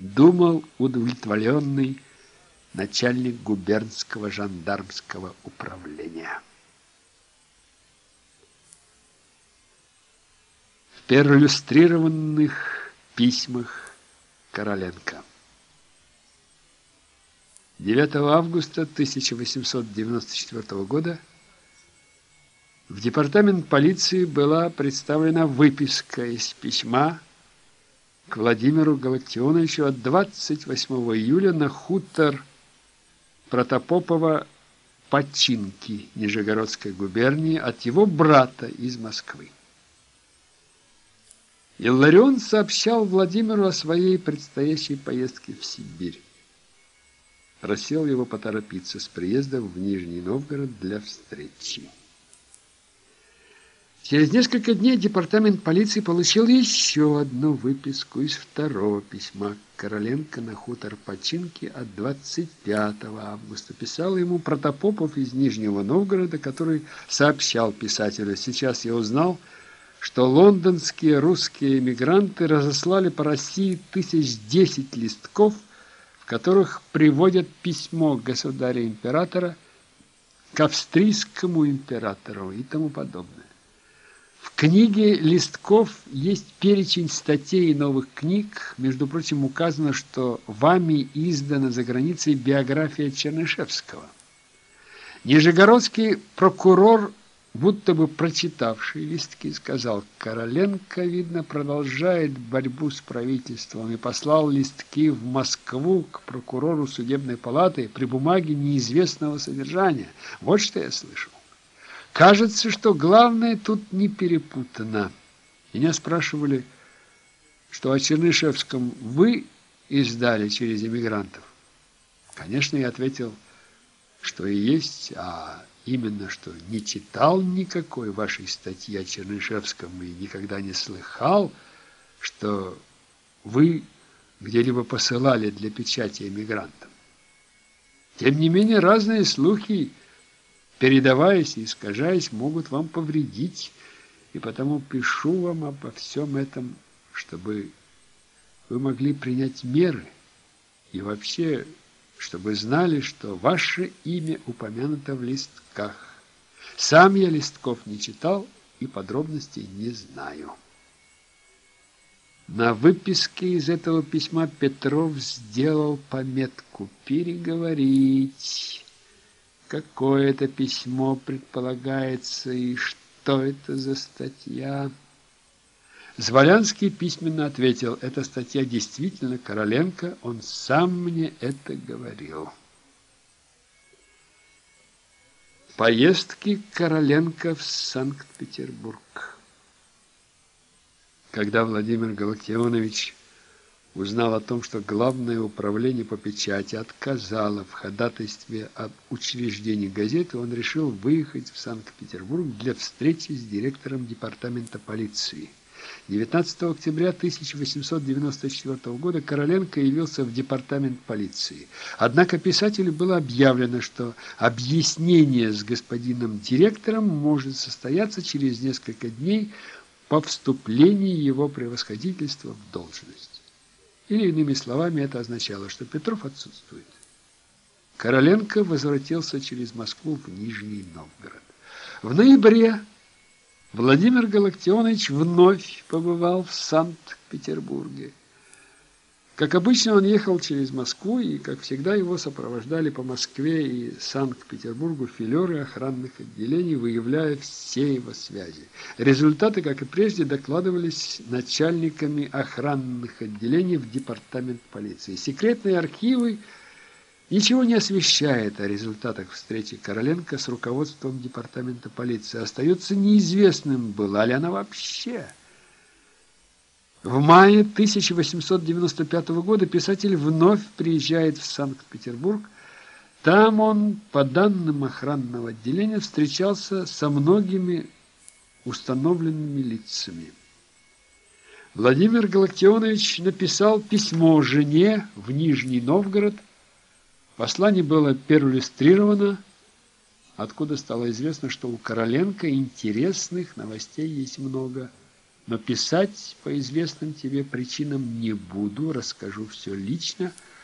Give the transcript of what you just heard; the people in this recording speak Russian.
думал удовлетворенный начальник губернского жандармского управления. В перлюстрированных письмах Короленко 9 августа 1894 года в департамент полиции была представлена выписка из письма к Владимиру Галактионовичу от 28 июля на хутор Протопопова Починки Нижегородской губернии от его брата из Москвы. Илларион сообщал Владимиру о своей предстоящей поездке в Сибирь. Просил его поторопиться с приездом в Нижний Новгород для встречи. Через несколько дней департамент полиции получил еще одну выписку из второго письма Короленко на хутор Починки от 25 августа. Писал ему Протопопов из Нижнего Новгорода, который сообщал писателю. Сейчас я узнал, что лондонские русские эмигранты разослали по России тысяч десять листков, в которых приводят письмо государя-императора к австрийскому императору и тому подобное. В книге листков есть перечень статей и новых книг. Между прочим, указано, что вами издана за границей биография Чернышевского. Нижегородский прокурор, будто бы прочитавший листки, сказал, Короленко, видно, продолжает борьбу с правительством и послал листки в Москву к прокурору судебной палаты при бумаге неизвестного содержания. Вот что я слышал. Кажется, что главное тут не перепутано. Меня спрашивали, что о Чернышевском вы издали через эмигрантов. Конечно, я ответил, что и есть, а именно, что не читал никакой вашей статьи о Чернышевском и никогда не слыхал, что вы где-либо посылали для печати эмигрантам. Тем не менее, разные слухи передаваясь и искажаясь, могут вам повредить, и потому пишу вам обо всем этом, чтобы вы могли принять меры и вообще, чтобы знали, что ваше имя упомянуто в листках. Сам я листков не читал и подробностей не знаю. На выписке из этого письма Петров сделал пометку «Переговорить» какое это письмо предполагается и что это за статья. Зволянский письменно ответил, эта статья действительно Короленко, он сам мне это говорил. Поездки Короленко в Санкт-Петербург. Когда Владимир Галактионович узнал о том, что Главное управление по печати отказало в ходатайстве об учреждении газеты, он решил выехать в Санкт-Петербург для встречи с директором департамента полиции. 19 октября 1894 года Короленко явился в департамент полиции. Однако писателю было объявлено, что объяснение с господином директором может состояться через несколько дней по вступлении его превосходительства в должность. Или, иными словами, это означало, что Петров отсутствует. Короленко возвратился через Москву в Нижний Новгород. В ноябре Владимир Галактионович вновь побывал в Санкт-Петербурге. Как обычно, он ехал через Москву, и, как всегда, его сопровождали по Москве и Санкт-Петербургу филеры охранных отделений, выявляя все его связи. Результаты, как и прежде, докладывались начальниками охранных отделений в департамент полиции. Секретные архивы ничего не освещают о результатах встречи Короленко с руководством департамента полиции. Остается неизвестным, была ли она вообще. В мае 1895 года писатель вновь приезжает в Санкт-Петербург. Там он, по данным охранного отделения, встречался со многими установленными лицами. Владимир Галактионович написал письмо жене в Нижний Новгород. Послание было периллюстрировано, откуда стало известно, что у Короленко интересных новостей есть много. Но писать по известным тебе причинам не буду, расскажу все лично,